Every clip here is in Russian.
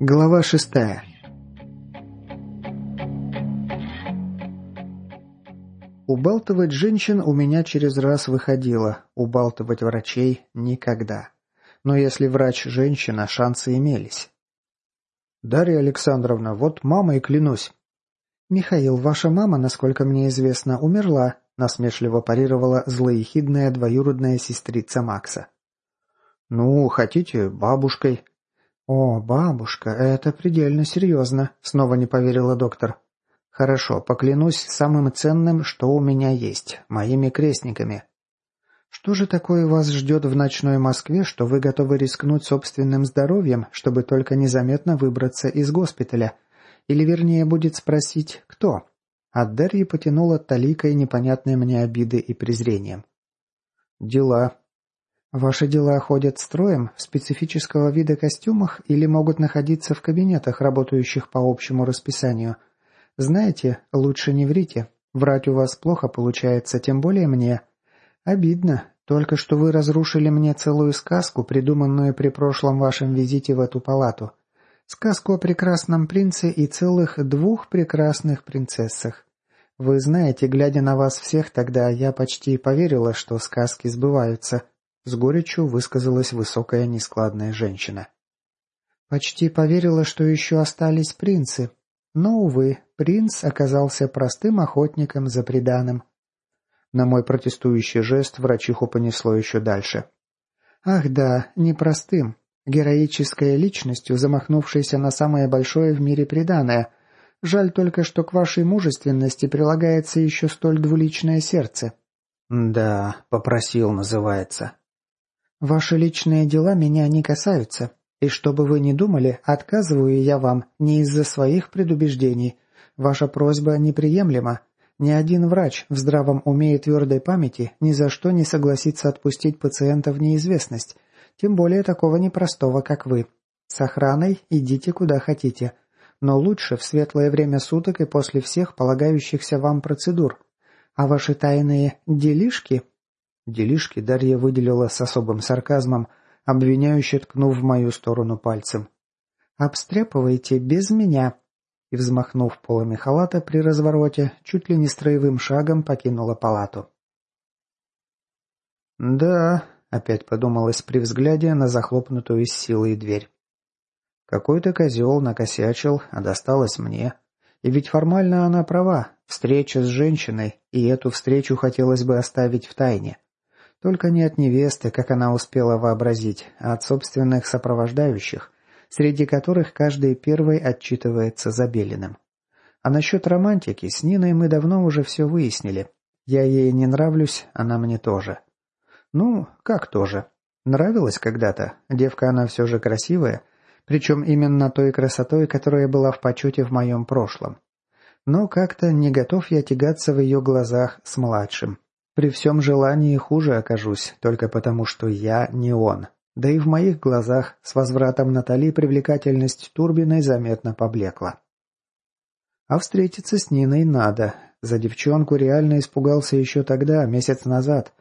Глава шестая. Убалтывать женщин у меня через раз выходило, убалтывать врачей – никогда. Но если врач – женщина, шансы имелись. «Дарья Александровна, вот мама и клянусь». «Михаил, ваша мама, насколько мне известно, умерла», – насмешливо парировала злоехидная двоюродная сестрица Макса. «Ну, хотите, бабушкой», «О, бабушка, это предельно серьезно», — снова не поверила доктор. «Хорошо, поклянусь самым ценным, что у меня есть, моими крестниками». «Что же такое вас ждет в ночной Москве, что вы готовы рискнуть собственным здоровьем, чтобы только незаметно выбраться из госпиталя? Или, вернее, будет спросить, кто?» От Дарьи потянуло таликой непонятной мне обиды и презрением. «Дела», Ваши дела ходят строем в специфического вида костюмах или могут находиться в кабинетах, работающих по общему расписанию. Знаете, лучше не врите. Врать у вас плохо получается, тем более мне. Обидно. Только что вы разрушили мне целую сказку, придуманную при прошлом вашем визите в эту палату. Сказку о прекрасном принце и целых двух прекрасных принцессах. Вы знаете, глядя на вас всех тогда, я почти поверила, что сказки сбываются. С горечью высказалась высокая нескладная женщина. Почти поверила, что еще остались принцы. Но, увы, принц оказался простым охотником за преданным. На мой протестующий жест врачиху понесло еще дальше. Ах да, непростым. Героической личностью, замахнувшейся на самое большое в мире преданное. Жаль только, что к вашей мужественности прилагается еще столь двуличное сердце. «Да, попросил, называется», Ваши личные дела меня не касаются, и чтобы вы не думали, отказываю я вам не из-за своих предубеждений. Ваша просьба неприемлема. Ни один врач в здравом уме и твердой памяти ни за что не согласится отпустить пациента в неизвестность, тем более такого непростого, как вы. С охраной идите куда хотите, но лучше в светлое время суток и после всех полагающихся вам процедур. А ваши тайные делишки Делишки Дарья выделила с особым сарказмом, обвиняюще ткнув в мою сторону пальцем. «Обстряпывайте без меня!» И, взмахнув полами халата при развороте, чуть ли не строевым шагом покинула палату. «Да», — опять подумалось при взгляде на захлопнутую с силой дверь. «Какой-то козел накосячил, а досталось мне. И ведь формально она права, встреча с женщиной, и эту встречу хотелось бы оставить в тайне. Только не от невесты, как она успела вообразить, а от собственных сопровождающих, среди которых каждый первый отчитывается Забелиным. А насчет романтики с Ниной мы давно уже все выяснили. Я ей не нравлюсь, она мне тоже. Ну, как тоже. Нравилась когда-то, девка она все же красивая, причем именно той красотой, которая была в почете в моем прошлом. Но как-то не готов я тягаться в ее глазах с младшим, при всем желании хуже окажусь, только потому что я не он. Да и в моих глазах с возвратом Натали привлекательность Турбиной заметно поблекла. А встретиться с Ниной надо. За девчонку реально испугался еще тогда, месяц назад.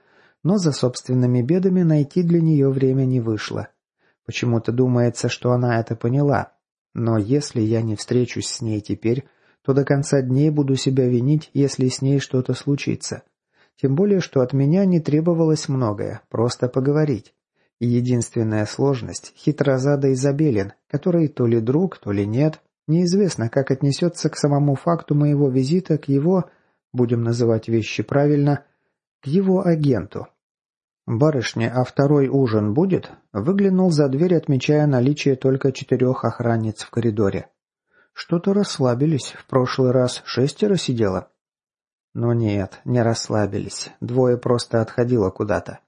Но за собственными бедами найти для нее время не вышло. Почему-то думается, что она это поняла. Но если я не встречусь с ней теперь, то до конца дней буду себя винить, если с ней что-то случится. Тем более, что от меня не требовалось многое, просто поговорить. И единственная сложность – хитрозадый Изабелин, который то ли друг, то ли нет. Неизвестно, как отнесется к самому факту моего визита к его, будем называть вещи правильно, к его агенту. «Барышня, а второй ужин будет?» Выглянул за дверь, отмечая наличие только четырех охранниц в коридоре. «Что-то расслабились. В прошлый раз шестеро сидело». Но нет, не расслабились. Двое просто отходило куда-то.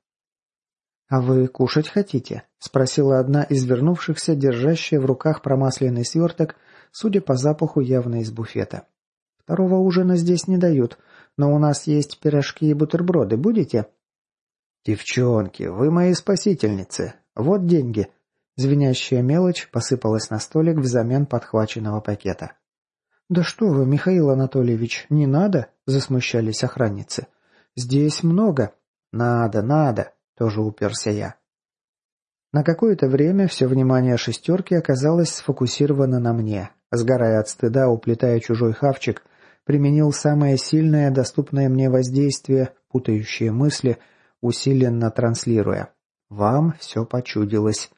«А вы кушать хотите?» – спросила одна из вернувшихся, держащая в руках промасленный сверток, судя по запаху явно из буфета. «Второго ужина здесь не дают, но у нас есть пирожки и бутерброды. Будете?» «Девчонки, вы мои спасительницы. Вот деньги». Звенящая мелочь посыпалась на столик взамен подхваченного пакета. «Да что вы, Михаил Анатольевич, не надо?» – засмущались охранницы. «Здесь много». «Надо, надо», – тоже уперся я. На какое-то время все внимание шестерки оказалось сфокусировано на мне. Сгорая от стыда, уплетая чужой хавчик, применил самое сильное доступное мне воздействие, путающие мысли, усиленно транслируя. «Вам все почудилось».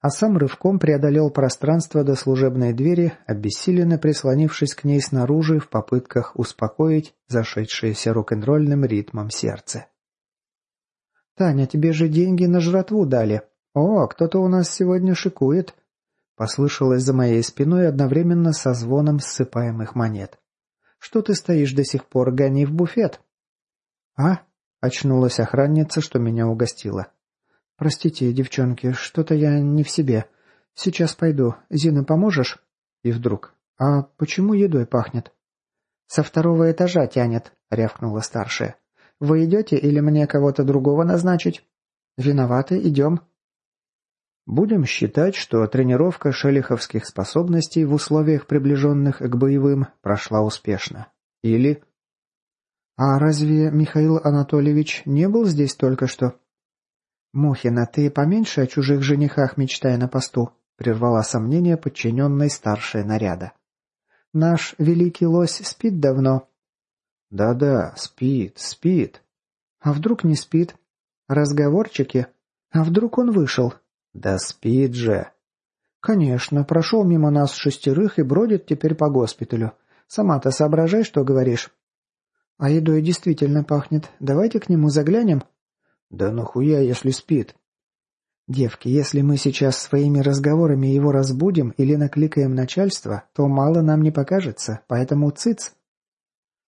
А сам рывком преодолел пространство до служебной двери, обессиленно прислонившись к ней снаружи в попытках успокоить зашедшееся рок-н-ролльным ритмом сердце. «Таня, тебе же деньги на жратву дали. О, кто-то у нас сегодня шикует», — послышалось за моей спиной одновременно со звоном ссыпаемых монет. Что ты стоишь до сих пор? Гони в буфет!» «А?» — очнулась охранница, что меня угостила. «Простите, девчонки, что-то я не в себе. Сейчас пойду. Зина, поможешь?» И вдруг. «А почему едой пахнет?» «Со второго этажа тянет», — рявкнула старшая. «Вы идете или мне кого-то другого назначить?» «Виноваты, идем», Будем считать, что тренировка шелиховских способностей в условиях, приближенных к боевым, прошла успешно. Или... «А разве Михаил Анатольевич не был здесь только что?» «Мухина, ты поменьше о чужих женихах мечтай на посту», — прервала сомнение подчиненной старшей наряда. «Наш великий лось спит давно». «Да-да, спит, спит». «А вдруг не спит? Разговорчики? А вдруг он вышел? «Да спит же!» «Конечно, прошел мимо нас шестерых и бродит теперь по госпиталю. Сама-то соображай, что говоришь». «А едой действительно пахнет. Давайте к нему заглянем». «Да нахуя, если спит?» «Девки, если мы сейчас своими разговорами его разбудим или накликаем начальство, то мало нам не покажется, поэтому цыц».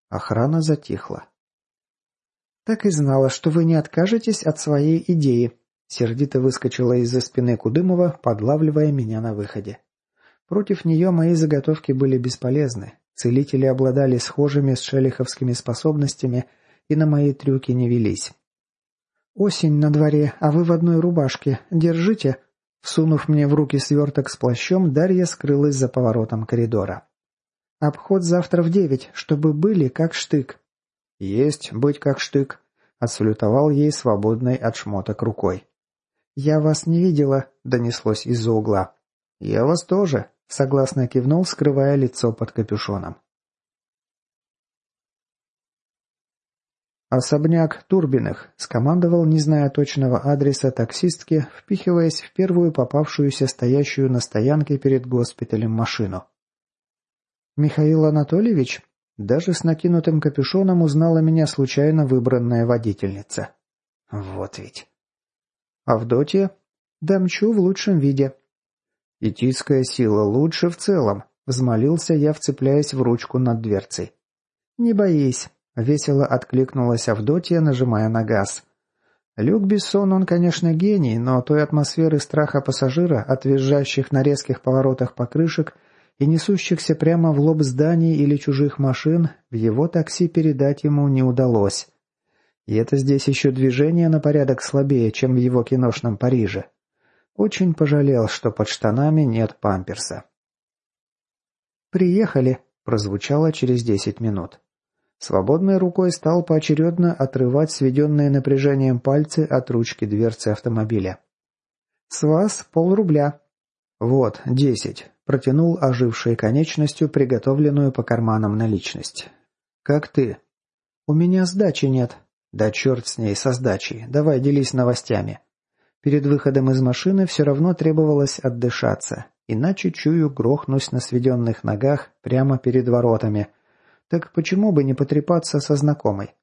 Охрана затихла. «Так и знала, что вы не откажетесь от своей идеи», Сердито выскочила из-за спины Кудымова, подлавливая меня на выходе. Против нее мои заготовки были бесполезны. Целители обладали схожими с шелиховскими способностями и на мои трюки не велись. «Осень на дворе, а вы в одной рубашке. Держите!» Всунув мне в руки сверток с плащом, Дарья скрылась за поворотом коридора. «Обход завтра в девять, чтобы были как штык». «Есть быть как штык», — отсалютовал ей свободной от шмоток рукой. «Я вас не видела», — донеслось из-за угла. «Я вас тоже», — согласно кивнул, скрывая лицо под капюшоном. «Особняк Турбиных», — скомандовал, не зная точного адреса таксистки, впихиваясь в первую попавшуюся стоящую на стоянке перед госпиталем машину. «Михаил Анатольевич?» Даже с накинутым капюшоном узнала меня случайно выбранная водительница. Вот ведь. Авдотья? Дамчу в лучшем виде. Этическая сила лучше в целом, взмолился я, вцепляясь в ручку над дверцей. Не боись, весело откликнулась Авдотья, нажимая на газ. Люк Бессон, он, конечно, гений, но той атмосферы страха пассажира, от визжащих на резких поворотах покрышек и несущихся прямо в лоб зданий или чужих машин, в его такси передать ему не удалось. И это здесь еще движение на порядок слабее, чем в его киношном Париже. Очень пожалел, что под штанами нет памперса. «Приехали», — прозвучало через десять минут. Свободной рукой стал поочередно отрывать сведенные напряжением пальцы от ручки дверцы автомобиля. «С вас полрубля». «Вот, десять», — протянул ожившей конечностью приготовленную по карманам наличность. «Как ты?» «У меня сдачи нет», да черт с ней, со сдачей. Давай делись новостями. Перед выходом из машины все равно требовалось отдышаться. Иначе, чую, грохнусь на сведенных ногах прямо перед воротами. Так почему бы не потрепаться со знакомой?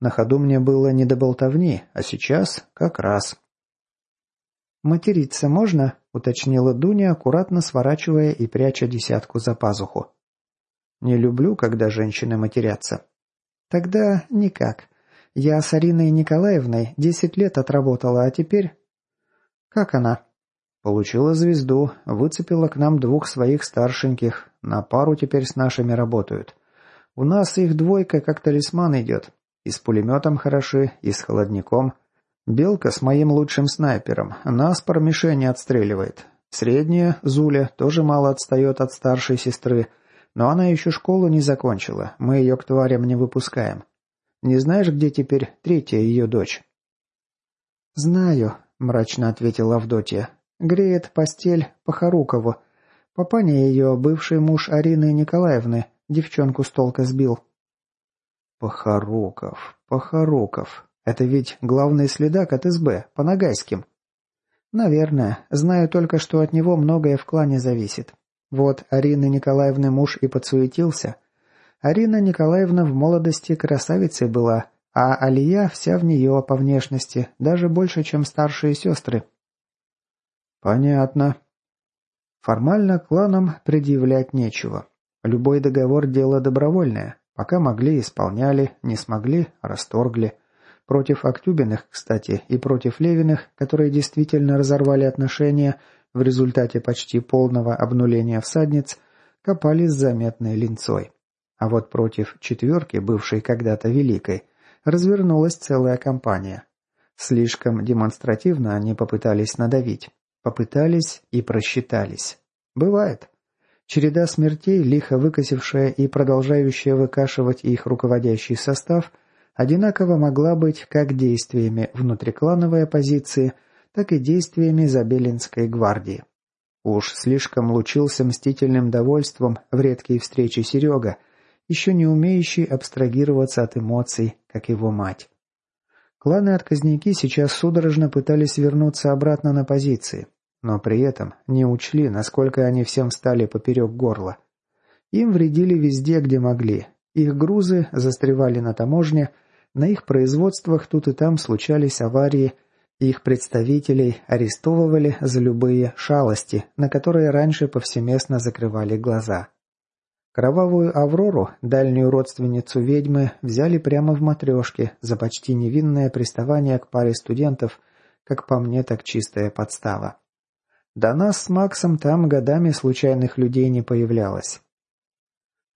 На ходу мне было не до болтовни, а сейчас как раз. «Материться можно?» — уточнила Дуня, аккуратно сворачивая и пряча десятку за пазуху. «Не люблю, когда женщины матерятся». «Тогда никак. Я с Ариной Николаевной десять лет отработала, а теперь...» «Как она?» «Получила звезду, выцепила к нам двух своих старшеньких, на пару теперь с нашими работают. У нас их двойка как талисман идет. И с пулеметом хороши, и с холодником. Белка с моим лучшим снайпером, нас по мишени отстреливает. Средняя, Зуля, тоже мало отстает от старшей сестры, Но она еще школу не закончила, мы ее к тварям не выпускаем. Не знаешь, где теперь третья ее дочь?» «Знаю», — мрачно ответила Авдотья. «Греет постель по Харукову. Папаня ее, бывший муж Арины Николаевны, девчонку с толка сбил». «Похоруков, Похоруков. Это ведь главный следак от СБ, по Нагайским». «Наверное. Знаю только, что от него многое в клане зависит. Вот Арины Николаевны муж и подсуетился. Арина Николаевна в молодости красавицей была, а Алия вся в нее по внешности, даже больше, чем старшие сестры. Понятно. Формально кланам предъявлять нечего. Любой договор – дело добровольное. Пока могли – исполняли, не смогли – расторгли. Против Актюбиных, кстати, и против Левиных, которые действительно разорвали отношения в результате почти полного обнуления всадниц, копали с заметной линцой. А вот против четверки, бывшей когда-то великой – развернулась целая кампания. Слишком демонстративно они попытались надавить. Попытались и просчитались. Бывает. Череда смертей, лихо выкосившая и продолжающая выкашивать их руководящий состав, одинаково могла быть как действиями внутриклановой оппозиции, так и действиями Забелинской гвардии. Уж слишком лучился мстительным довольством в редкие встречи Серега, еще не умеющий абстрагироваться от эмоций, как его мать. Кланы-отказники сейчас судорожно пытались вернуться обратно на позиции, но при этом не учли, насколько они всем стали поперек горла. Им вредили везде, где могли. Их грузы застревали на таможне, на их производствах тут и там случались аварии, их представителей арестовывали за любые шалости, на которые раньше повсеместно закрывали глаза. Кровавую Аврору, дальнюю родственницу ведьмы, взяли прямо в матрешке за почти невинное приставание к паре студентов, как по мне, так чистая подстава. До нас с Максом там годами случайных людей не появлялось.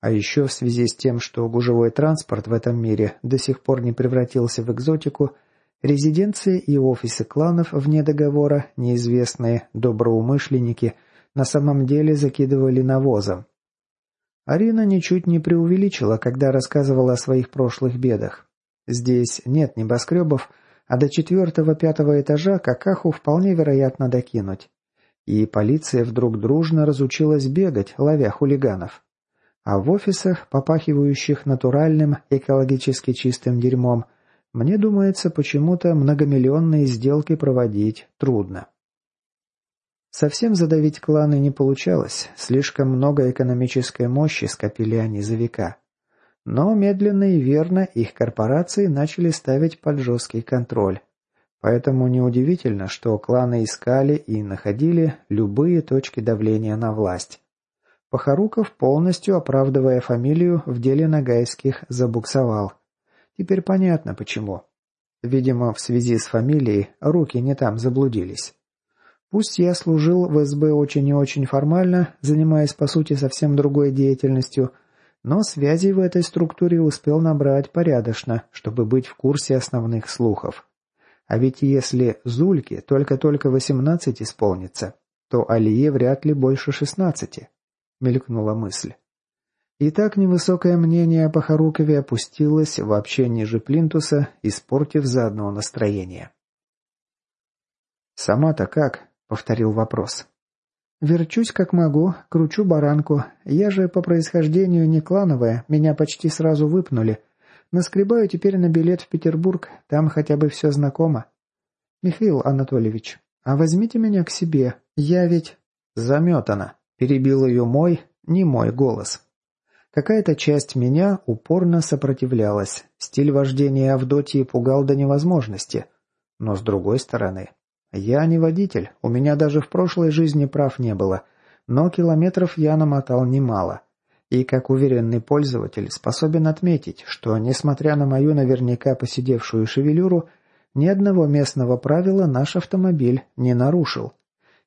А еще в связи с тем, что гужевой транспорт в этом мире до сих пор не превратился в экзотику, резиденции и офисы кланов вне договора, неизвестные доброумышленники, на самом деле закидывали навозом, Арина ничуть не преувеличила, когда рассказывала о своих прошлых бедах. Здесь нет небоскребов, а до четвертого-пятого этажа какаху вполне вероятно докинуть. И полиция вдруг дружно разучилась бегать, ловя хулиганов. А в офисах, попахивающих натуральным, экологически чистым дерьмом, мне думается, почему-то многомиллионные сделки проводить трудно. Совсем задавить кланы не получалось, слишком много экономической мощи скопили они за века. Но медленно и верно их корпорации начали ставить под жесткий контроль. Поэтому неудивительно, что кланы искали и находили любые точки давления на власть. Похоруков, полностью оправдывая фамилию, в деле Нагайских забуксовал. Теперь понятно почему. Видимо, в связи с фамилией руки не там заблудились. Пусть я служил в СБ очень и очень формально, занимаясь по сути совсем другой деятельностью, но связей в этой структуре успел набрать порядочно, чтобы быть в курсе основных слухов. А ведь если Зульке только-только 18 исполнится, то Алие вряд ли больше 16, мелькнула мысль. И так невысокое мнение о Похорукове опустилось вообще ниже плинтуса, испортив заодно настроение. «Сама-то как?» Повторил вопрос. «Верчусь как могу, кручу баранку. Я же по происхождению не клановая, меня почти сразу выпнули. Наскребаю теперь на билет в Петербург, там хотя бы все знакомо. Михаил Анатольевич, а возьмите меня к себе, я ведь...» «Заметана», — перебил ее мой, не мой голос. Какая-то часть меня упорно сопротивлялась. Стиль вождения Авдотьи пугал до невозможности. Но с другой стороны, я не водитель, у меня даже в прошлой жизни прав не было, но километров я намотал немало. И как уверенный пользователь способен отметить, что, несмотря на мою наверняка посидевшую шевелюру, ни одного местного правила наш автомобиль не нарушил.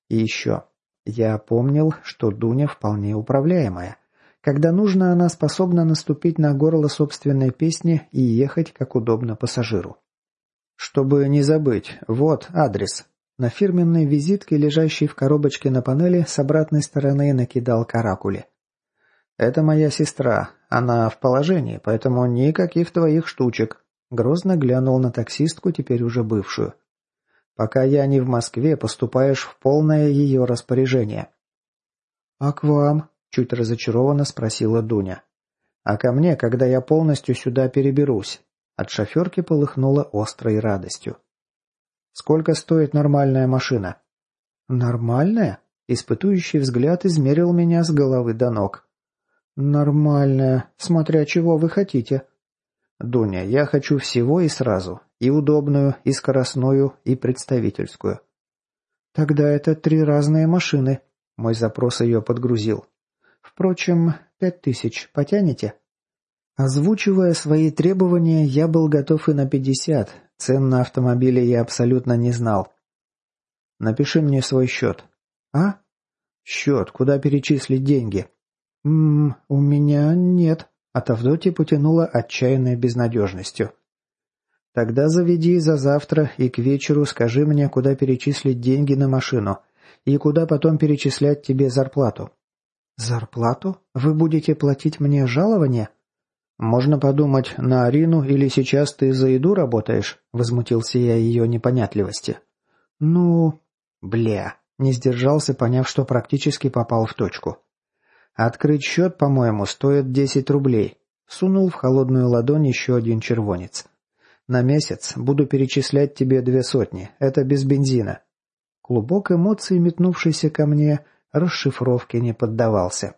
И еще. Я помнил, что Дуня вполне управляемая. Когда нужно, она способна наступить на горло собственной песни и ехать как удобно пассажиру. Чтобы не забыть, вот адрес. На фирменной визитке, лежащей в коробочке на панели, с обратной стороны накидал каракули. «Это моя сестра. Она в положении, поэтому никаких твоих штучек», — грозно глянул на таксистку, теперь уже бывшую. «Пока я не в Москве, поступаешь в полное ее распоряжение». «А к вам?» — чуть разочарованно спросила Дуня. «А ко мне, когда я полностью сюда переберусь». От шоферки полыхнула острой радостью. «Сколько стоит нормальная машина?» «Нормальная?» Испытующий взгляд измерил меня с головы до ног. «Нормальная. Смотря чего вы хотите». «Дуня, я хочу всего и сразу. И удобную, и скоростную, и представительскую». «Тогда это три разные машины». Мой запрос ее подгрузил. «Впрочем, пять тысяч потянете?» Озвучивая свои требования, я был готов и на пятьдесят. Цен на автомобили я абсолютно не знал. «Напиши мне свой счет». «А?» «Счет, куда перечислить деньги?» «Ммм, у меня нет», — от Авдотьи потянуло отчаянной безнадежностью. «Тогда заведи за завтра и к вечеру скажи мне, куда перечислить деньги на машину и куда потом перечислять тебе зарплату». «Зарплату? Вы будете платить мне жалование?» «Можно подумать, на Арину или сейчас ты за еду работаешь?» — возмутился я ее непонятливости. «Ну...» «Бля!» — не сдержался, поняв, что практически попал в точку. «Открыть счет, по-моему, стоит десять рублей». Сунул в холодную ладонь еще один червонец. «На месяц буду перечислять тебе две сотни. Это без бензина». Клубок эмоций, метнувшийся ко мне, расшифровке не поддавался.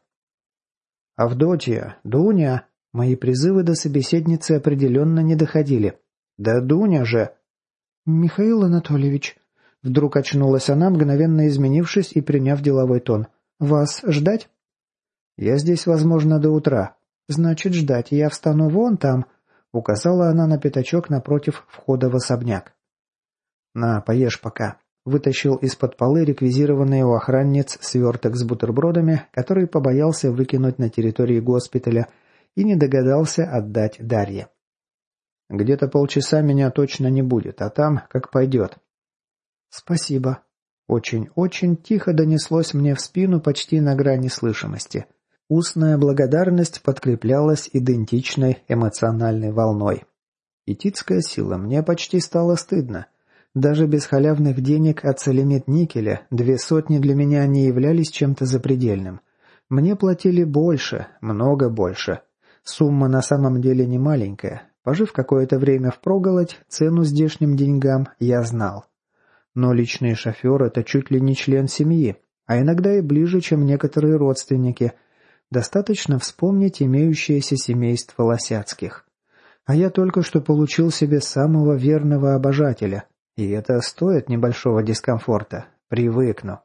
«Авдотья, Дуня!» Мои призывы до собеседницы определенно не доходили. «Да Дуня же!» «Михаил Анатольевич...» Вдруг очнулась она, мгновенно изменившись и приняв деловой тон. «Вас ждать?» «Я здесь, возможно, до утра». «Значит, ждать. Я встану вон там», — указала она на пятачок напротив входа в особняк. «На, поешь пока». Вытащил из-под полы реквизированный у охранниц сверток с бутербродами, который побоялся выкинуть на территории госпиталя и не догадался отдать Дарье. «Где-то полчаса меня точно не будет, а там как пойдет». «Спасибо». Очень-очень тихо донеслось мне в спину почти на грани слышимости. Устная благодарность подкреплялась идентичной эмоциональной волной. Итицкая сила, мне почти стало стыдно. Даже без халявных денег от целемет никеля две сотни для меня не являлись чем-то запредельным. Мне платили больше, много больше. Сумма на самом деле не маленькая. Пожив какое-то время впроголодь, цену здешним деньгам я знал. Но личный шофер – это чуть ли не член семьи, а иногда и ближе, чем некоторые родственники – Достаточно вспомнить имеющееся семейство Лосяцких. А я только что получил себе самого верного обожателя, и это стоит небольшого дискомфорта. Привыкну.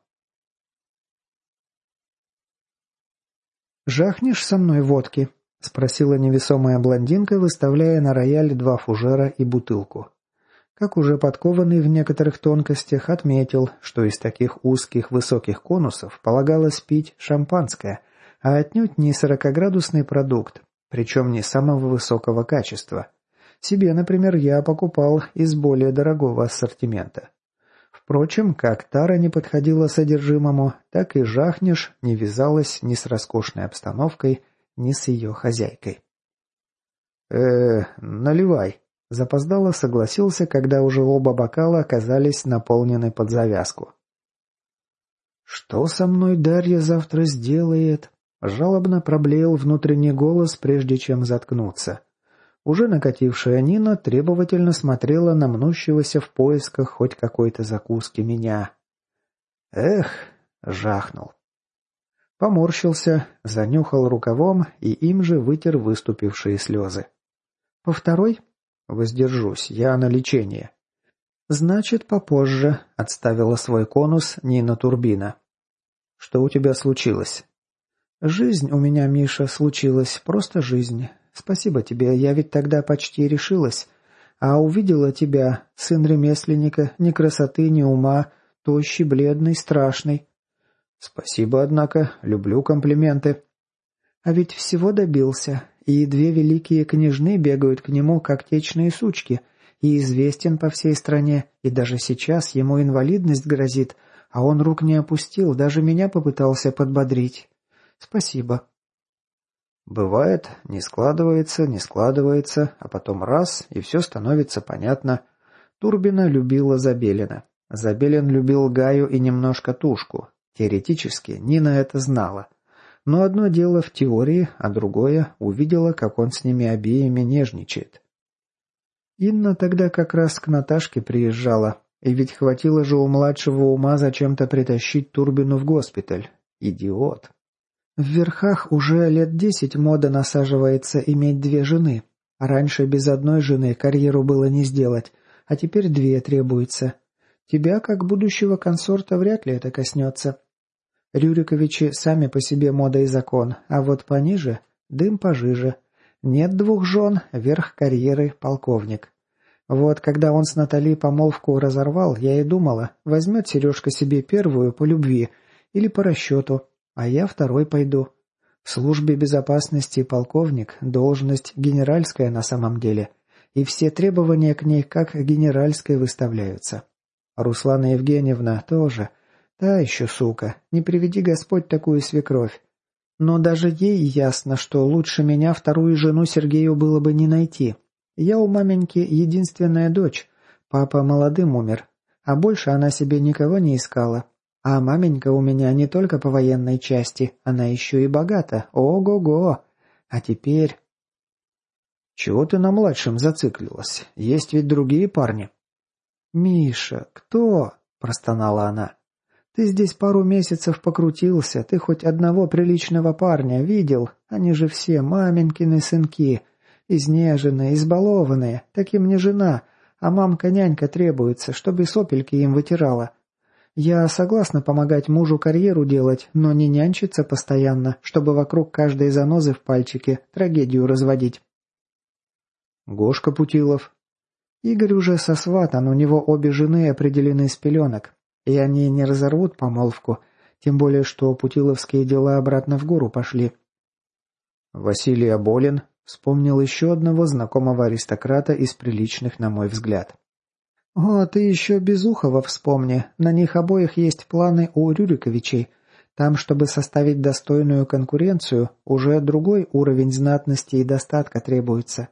«Жахнешь со мной водки?» — спросила невесомая блондинка, выставляя на рояль два фужера и бутылку. Как уже подкованный в некоторых тонкостях отметил, что из таких узких высоких конусов полагалось пить шампанское, а отнюдь не сорокоградусный продукт, причем не самого высокого качества. Себе, например, я покупал из более дорогого ассортимента. Впрочем, как тара не подходила содержимому, так и жахнешь не вязалась ни с роскошной обстановкой, ни с ее хозяйкой. э наливай», — запоздало согласился, когда уже оба бокала оказались наполнены под завязку. «Что со мной Дарья завтра сделает?» Жалобно проблеял внутренний голос, прежде чем заткнуться. Уже накатившая Нина требовательно смотрела на мнущегося в поисках хоть какой-то закуски меня. «Эх!» — жахнул. Поморщился, занюхал рукавом и им же вытер выступившие слезы. «По второй?» «Воздержусь, я на лечение». «Значит, попозже», — отставила свой конус Нина Турбина. «Что у тебя случилось?» «Жизнь у меня, Миша, случилась, просто жизнь. Спасибо тебе, я ведь тогда почти решилась. А увидела тебя, сын ремесленника, ни красоты, ни ума, тощий, бледный, страшный». «Спасибо, однако, люблю комплименты». «А ведь всего добился, и две великие княжны бегают к нему, как течные сучки, и известен по всей стране, и даже сейчас ему инвалидность грозит, а он рук не опустил, даже меня попытался подбодрить. Спасибо. Бывает, не складывается, не складывается, а потом раз, и все становится понятно. Турбина любила Забелина. Забелин любил Гаю и немножко Тушку. Теоретически Нина это знала. Но одно дело в теории, а другое увидела, как он с ними обеими нежничает. Инна тогда как раз к Наташке приезжала, и ведь хватило же у младшего ума зачем-то притащить Турбину в госпиталь. Идиот. В верхах уже лет десять мода насаживается иметь две жены. Раньше без одной жены карьеру было не сделать, а теперь две требуется. Тебя, как будущего консорта, вряд ли это коснется. Рюриковичи сами по себе мода и закон, а вот пониже – дым пожиже. Нет двух жен, верх карьеры – полковник. Вот когда он с Натали помолвку разорвал, я и думала, возьмет Сережка себе первую по любви или по расчету, а я второй пойду. В службе безопасности полковник, должность генеральская на самом деле, и все требования к ней как генеральской выставляются. Руслана Евгеньевна тоже. Та еще сука, не приведи Господь такую свекровь. Но даже ей ясно, что лучше меня вторую жену Сергею было бы не найти. Я у маменьки единственная дочь. Папа молодым умер, а больше она себе никого не искала. А маменька у меня не только по военной части, она еще и богата. Ого-го! А теперь... Чего ты на младшем зациклилась? Есть ведь другие парни. «Миша, кто?» – простонала она. «Ты здесь пару месяцев покрутился, ты хоть одного приличного парня видел? Они же все маменькины сынки, изнеженные, избалованные, таким не жена, а мамка-нянька требуется, чтобы сопельки им вытирала. Я согласна помогать мужу карьеру делать, но не нянчиться постоянно, чтобы вокруг каждой занозы в пальчике трагедию разводить. Гошка Путилов. Игорь уже сосватан, у него обе жены определены с пеленок, и они не разорвут помолвку, тем более что путиловские дела обратно в гору пошли. Василий Аболин вспомнил еще одного знакомого аристократа из приличных, на мой взгляд. «О, ты еще Безухова вспомни. На них обоих есть планы у Рюриковичей. Там, чтобы составить достойную конкуренцию, уже другой уровень знатности и достатка требуется.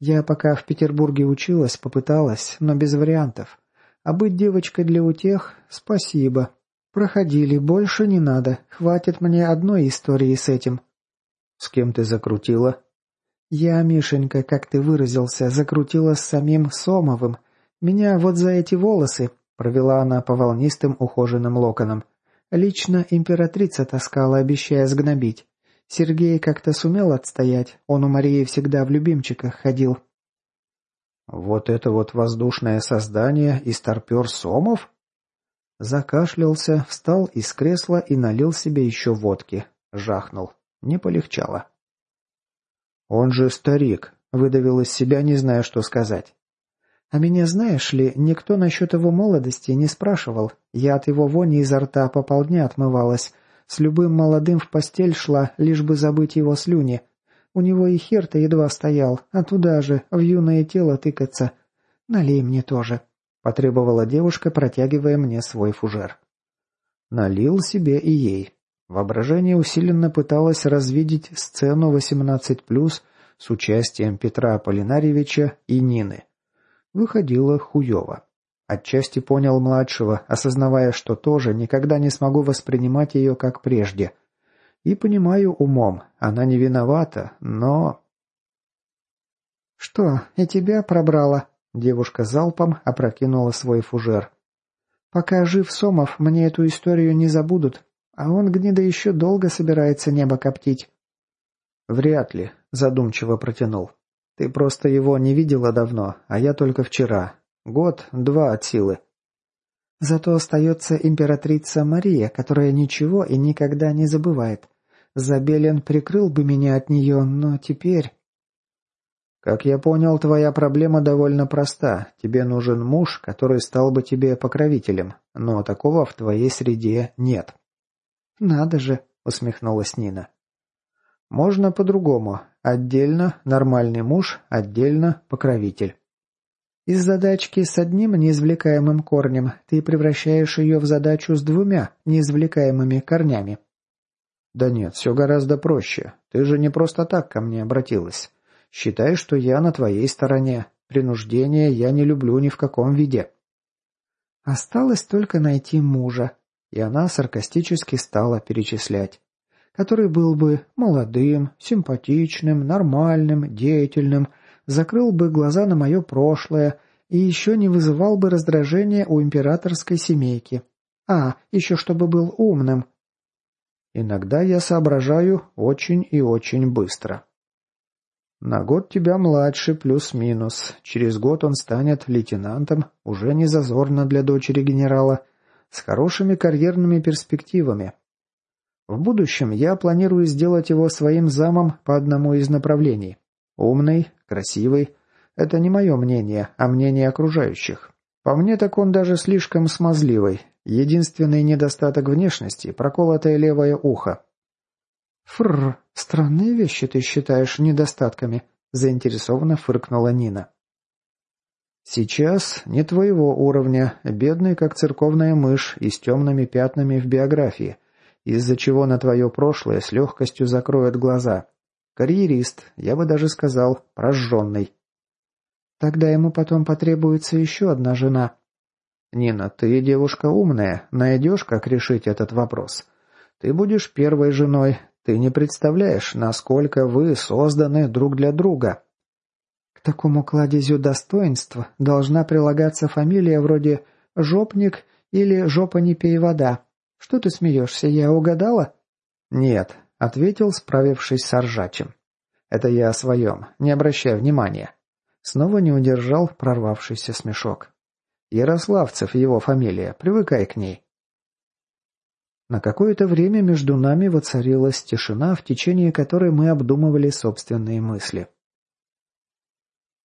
Я пока в Петербурге училась, попыталась, но без вариантов. А быть девочкой для утех – спасибо. Проходили, больше не надо. Хватит мне одной истории с этим». «С кем ты закрутила?» «Я, Мишенька, как ты выразился, закрутила с самим Сомовым». Меня вот за эти волосы, провела она по волнистым ухоженным локонам. Лично императрица таскала, обещая сгнобить. Сергей как-то сумел отстоять, он у Марии всегда в любимчиках ходил. «Вот это вот воздушное создание и старпер Сомов?» Закашлялся, встал из кресла и налил себе еще водки. Жахнул. Не полегчало. «Он же старик», — выдавил из себя, не зная, что сказать. А меня, знаешь ли, никто насчет его молодости не спрашивал. Я от его вони изо рта по полдня отмывалась. С любым молодым в постель шла, лишь бы забыть его слюни. У него и хер-то едва стоял, а туда же, в юное тело тыкаться. Налей мне тоже», — потребовала девушка, протягивая мне свой фужер. Налил себе и ей. Воображение усиленно пыталось развидеть сцену 18+, с участием Петра Аполлинарьевича и Нины. Выходило хуево. Отчасти понял младшего, осознавая, что тоже никогда не смогу воспринимать ее как прежде. И понимаю умом, она не виновата, но... «Что, и тебя пробрала?» Девушка залпом опрокинула свой фужер. «Пока жив Сомов, мне эту историю не забудут, а он, гнида, еще долго собирается небо коптить». «Вряд ли», — задумчиво протянул. Ты просто его не видела давно, а я только вчера. Год-два от силы. Зато остается императрица Мария, которая ничего и никогда не забывает. Забелен прикрыл бы меня от нее, но теперь... Как я понял, твоя проблема довольно проста. Тебе нужен муж, который стал бы тебе покровителем, но такого в твоей среде нет. Надо же, усмехнулась Нина. Можно по-другому. Отдельно нормальный муж, отдельно покровитель. Из задачки с одним неизвлекаемым корнем ты превращаешь ее в задачу с двумя неизвлекаемыми корнями. «Да нет, все гораздо проще. Ты же не просто так ко мне обратилась. Считай, что я на твоей стороне. Принуждение я не люблю ни в каком виде». «Осталось только найти мужа», и она саркастически стала перечислять. «Который был бы молодым, симпатичным, нормальным, деятельным, закрыл бы глаза на мое прошлое и еще не вызывал бы раздражения у императорской семейки. А, еще чтобы был умным, Иногда я соображаю очень и очень быстро. На год тебя младше плюс-минус. Через год он станет лейтенантом, уже не зазорно для дочери генерала, с хорошими карьерными перспективами. В будущем я планирую сделать его своим замом по одному из направлений. Умный, красивый. Это не мое мнение, а мнение окружающих. По мне так он даже слишком смазливый, Единственный недостаток внешности – проколотое левое ухо. «Фррр, странные вещи ты считаешь недостатками», – заинтересованно фыркнула Нина. «Сейчас не твоего уровня, бедный как церковная мышь и с темными пятнами в биографии, из-за чего на твое прошлое с легкостью закроют глаза. Карьерист, я бы даже сказал, прожженный». «Тогда ему потом потребуется еще одна жена», «Нина, ты девушка умная, найдешь, как решить этот вопрос. Ты будешь первой женой, ты не представляешь, насколько вы созданы друг для друга». «К такому кладезю достоинства должна прилагаться фамилия вроде «Жопник» или «Жопа не пей вода». Что ты смеешься, я угадала?» «Нет», — ответил, справившись с ржачем. «Это я о своем, не обращай внимания». Снова не удержал прорвавшийся смешок. Ярославцев его фамилия, привыкай к ней. На какое-то время между нами воцарилась тишина, в течение которой мы обдумывали собственные мысли.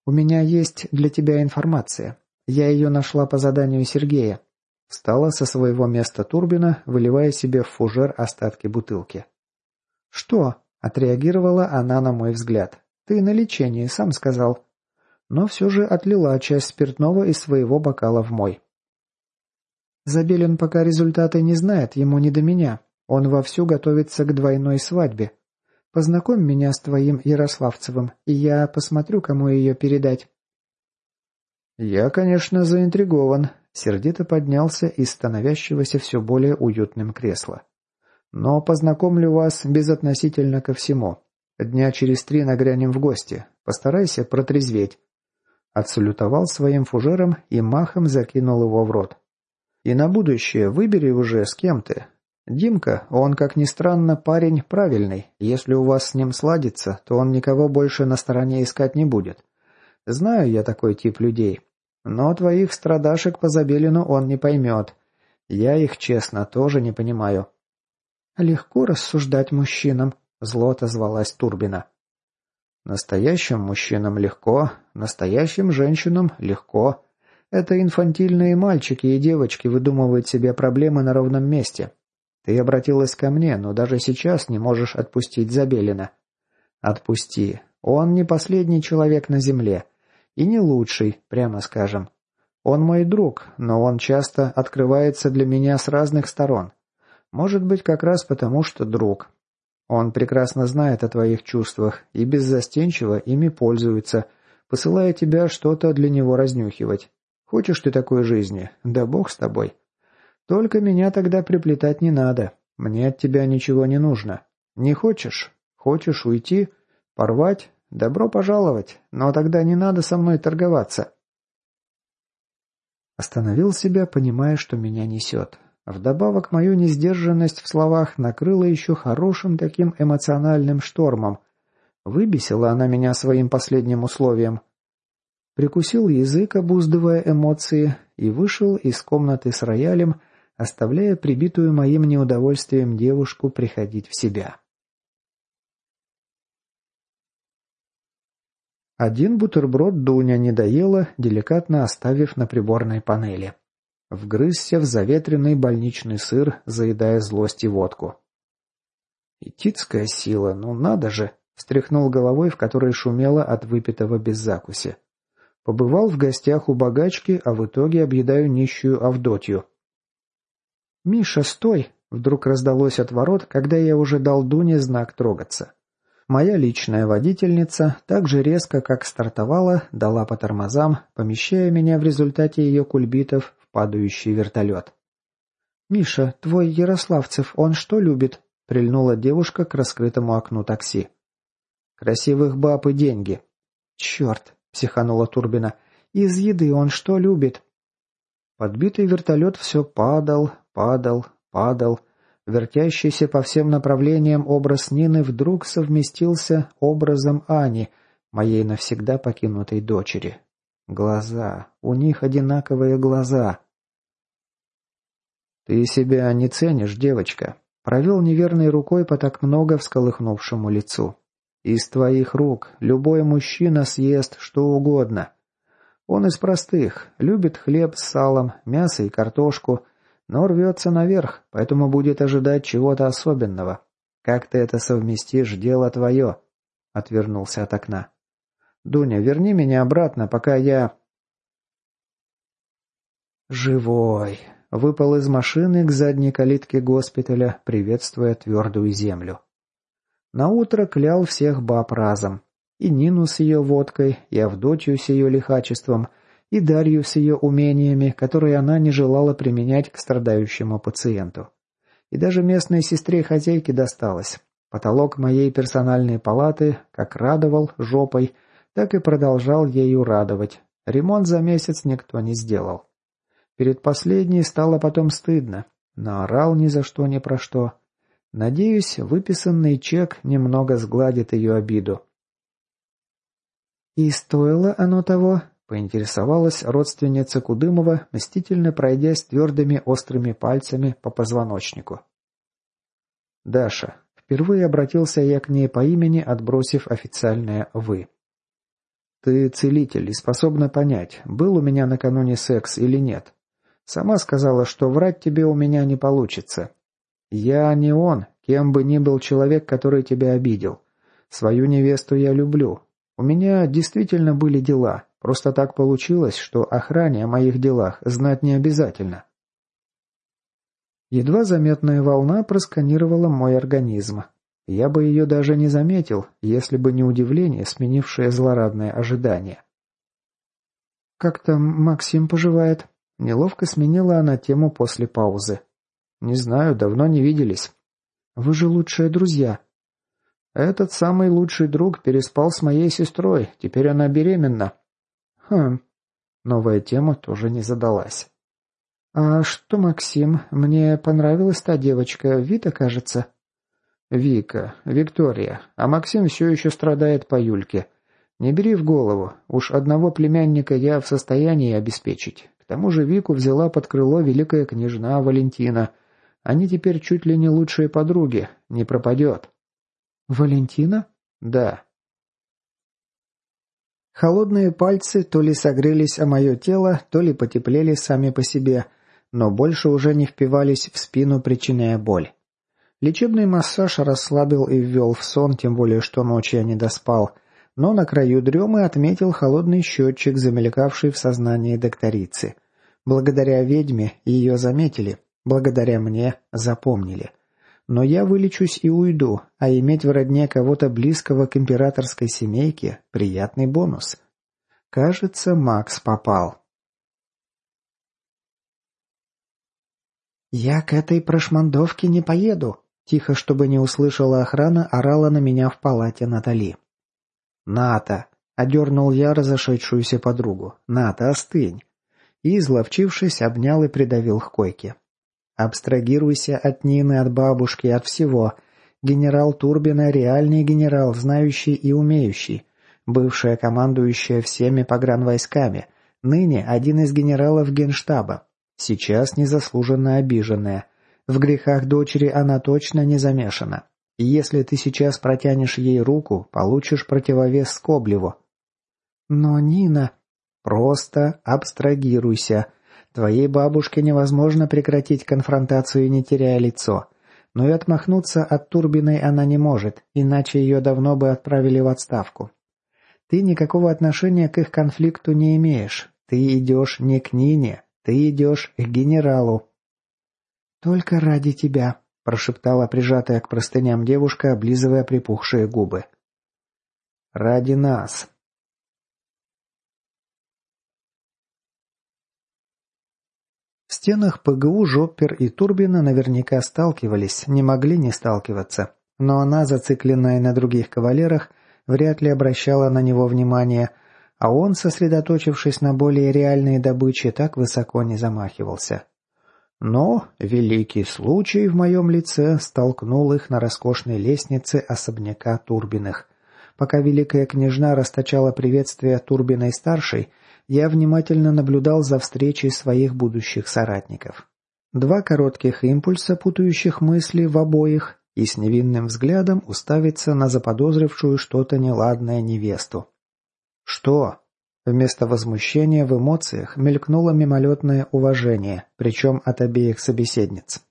«У меня есть для тебя информация. Я ее нашла по заданию Сергея». Встала со своего места Турбина, выливая себе в фужер остатки бутылки. «Что?» – отреагировала она на мой взгляд. «Ты на лечении, сам сказал» но все же отлила часть спиртного из своего бокала в мой. Забелин пока результаты не знает, ему не до меня. Он вовсю готовится к двойной свадьбе. Познакомь меня с твоим Ярославцевым, и я посмотрю, кому ее передать. Я, конечно, заинтригован. Сердито поднялся из становящегося все более уютным кресла. Но познакомлю вас безотносительно ко всему. Дня через три нагрянем в гости. Постарайся протрезветь. Отсалютовал своим фужером и махом закинул его в рот. «И на будущее выбери уже, с кем ты. Димка, он, как ни странно, парень правильный. Если у вас с ним сладится, то он никого больше на стороне искать не будет. Знаю я такой тип людей. Но твоих страдашек по Забелину он не поймет. Я их, честно, тоже не понимаю». «Легко рассуждать мужчинам», — зло отозвалась Турбина. Настоящим мужчинам легко, настоящим женщинам легко. Это инфантильные мальчики и девочки выдумывают себе проблемы на ровном месте. Ты обратилась ко мне, но даже сейчас не можешь отпустить Забелина. Отпусти. Он не последний человек на земле. И не лучший, прямо скажем. Он мой друг, но он часто открывается для меня с разных сторон. Может быть, как раз потому, что друг. Он прекрасно знает о твоих чувствах и беззастенчиво ими пользуется, посылая тебя что-то для него разнюхивать. Хочешь ты такой жизни? Да бог с тобой. Только меня тогда приплетать не надо. Мне от тебя ничего не нужно. Не хочешь? Хочешь уйти? Порвать? Добро пожаловать, но тогда не надо со мной торговаться. Остановил себя, понимая, что меня несет. Вдобавок, мою несдержанность в словах накрыла еще хорошим таким эмоциональным штормом. Выбесила она меня своим последним условием. Прикусил язык, обуздывая эмоции, и вышел из комнаты с роялем, оставляя прибитую моим неудовольствием девушку приходить в себя. Один бутерброд Дуня не доела, деликатно оставив на приборной панели. Вгрызся в заветренный больничный сыр, заедая злость и водку. «Итицкая сила, ну надо же!» — встряхнул головой, в которой шумело от выпитого без закуси. Побывал в гостях у богачки, а в итоге объедаю нищую Авдотью. «Миша, стой!» Вдруг раздалось от ворот, когда я уже дал Дуне знак трогаться. Моя личная водительница так же резко, как стартовала, дала по тормозам, помещая меня в результате ее кульбитов падающий вертолет. «Миша, твой Ярославцев, он что любит?» — прильнула девушка к раскрытому окну такси. «Красивых баб и деньги». «Черт!» — психанула Турбина. «Из еды он что любит?» Подбитый вертолет все падал, падал, падал. Вертящийся по всем направлениям образ Нины вдруг совместился образом Ани, моей навсегда покинутой дочери. Глаза. У них одинаковые глаза. «Ты себя не ценишь, девочка», — провел неверной рукой по так много всколыхнувшему лицу. «Из твоих рук любой мужчина съест что угодно. Он из простых, любит хлеб с салом, мясо и картошку, но рвется наверх, поэтому будет ожидать чего-то особенного. Как ты это совместишь, дело твое», — отвернулся от окна. «Дуня, верни меня обратно, пока я...» «Живой!» Выпал из машины к задней калитке госпиталя, приветствуя твердую землю. Наутро клял всех баб разом. И Нину с ее водкой, и Авдотью с ее лихачеством, и Дарью с ее умениями, которые она не желала применять к страдающему пациенту. И даже местной сестре-хозяйке досталось. Потолок моей персональной палаты как радовал жопой, так и продолжал ею радовать. Ремонт за месяц никто не сделал. Перед последней стало потом стыдно. Наорал ни за что ни про что. Надеюсь, выписанный чек немного сгладит ее обиду. «И стоило оно того?» — поинтересовалась родственница Кудымова, мстительно пройдясь твердыми острыми пальцами по позвоночнику. «Даша». Впервые обратился я к ней по имени, отбросив официальное «вы». «Ты целитель и способна понять, был у меня накануне секс или нет. Сама сказала, что врать тебе у меня не получится. Я не он, кем бы ни был человек, который тебя обидел. Свою невесту я люблю. У меня действительно были дела. Просто так получилось, что охране о моих делах знать не обязательно. Едва заметная волна просканировала мой организм. Я бы ее даже не заметил, если бы не удивление, сменившее злорадное ожидание. «Как там Максим поживает?» Неловко сменила она тему после паузы. «Не знаю, давно не виделись». «Вы же лучшие друзья». «Этот самый лучший друг переспал с моей сестрой, теперь она беременна». «Хм». Новая тема тоже не задалась. «А что, Максим? Мне понравилась та девочка, Вита, кажется?» «Вика, Виктория, а Максим все еще страдает по Юльке. Не бери в голову, уж одного племянника я в состоянии обеспечить тому же Вику взяла под крыло великая княжна Валентина. Они теперь чуть ли не лучшие подруги, не пропадет. Валентина? Да. Холодные пальцы то ли согрелись о мое тело, то ли потеплели сами по себе, но больше уже не впивались в спину, причиняя боль. Лечебный массаж расслабил и ввел в сон, тем более что ночью я не доспал, но на краю дремы отметил холодный счетчик, замелькавший в сознании докторицы. Благодаря ведьме ее заметили, благодаря мне запомнили. Но я вылечусь и уйду, а иметь в родне кого-то близкого к императорской семейке – приятный бонус. Кажется, Макс попал. «Я к этой прошмандовке не поеду», – тихо, чтобы не услышала охрана, орала на меня в палате Натали. «Ната!» – одернул я разошедшуюся подругу. «Ната, остынь!» И, изловчившись, обнял и придавил к койке. «Абстрагируйся от Нины, от бабушки, от всего. Генерал Турбина – реальный генерал, знающий и умеющий. Бывшая командующая всеми погранвойсками. Ныне один из генералов генштаба. Сейчас незаслуженно обиженная. В грехах дочери она точно не замешана. И если ты сейчас протянешь ей руку, получишь противовес Скоблеву. Но Нина... Просто абстрагируйся. Твоей бабушке невозможно прекратить конфронтацию, не теряя лицо. Но и отмахнуться от Турбиной она не может, иначе ее давно бы отправили в отставку. Ты никакого отношения к их конфликту не имеешь. Ты идешь не к Нине, ты идешь к генералу. «Только ради тебя», – прошептала прижатая к простыням девушка, облизывая припухшие губы. «Ради нас!» В стенах ПГУ Жоппер и Турбина наверняка сталкивались, не могли не сталкиваться. Но она, зацикленная на других кавалерах, вряд ли обращала на него внимание, а он, сосредоточившись на более реальной добыче, так высоко не замахивался. Но великий случай в моем лице столкнул их на роскошной лестнице особняка Турбиных. Пока великая княжна расточала приветствие Турбиной-старшей, я внимательно наблюдал за встречей своих будущих соратников. Два коротких импульса, путающих мысли в обоих, и с невинным взглядом уставиться на заподозрившую что-то неладное невесту. «Что?» Вместо возмущения в эмоциях мелькнуло мимолетное уважение, причем от обеих собеседниц.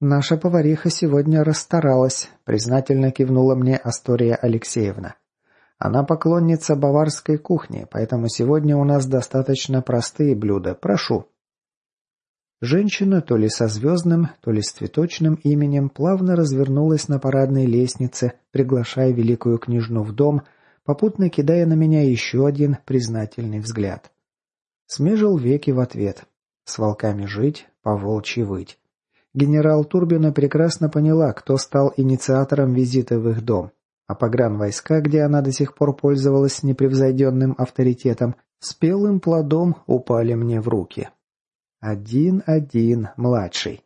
«Наша повариха сегодня расстаралась», — признательно кивнула мне Астория Алексеевна. «Она поклонница баварской кухни, поэтому сегодня у нас достаточно простые блюда. Прошу». Женщина то ли со звездным, то ли с цветочным именем плавно развернулась на парадной лестнице, приглашая великую княжну в дом — попутно кидая на меня еще один признательный взгляд. Смежил веки в ответ. С волками жить, по волчьи выть. Генерал Турбина прекрасно поняла, кто стал инициатором визита в их дом. А погранвойска, где она до сих пор пользовалась непревзойденным авторитетом, спелым плодом упали мне в руки. Один-один, младший.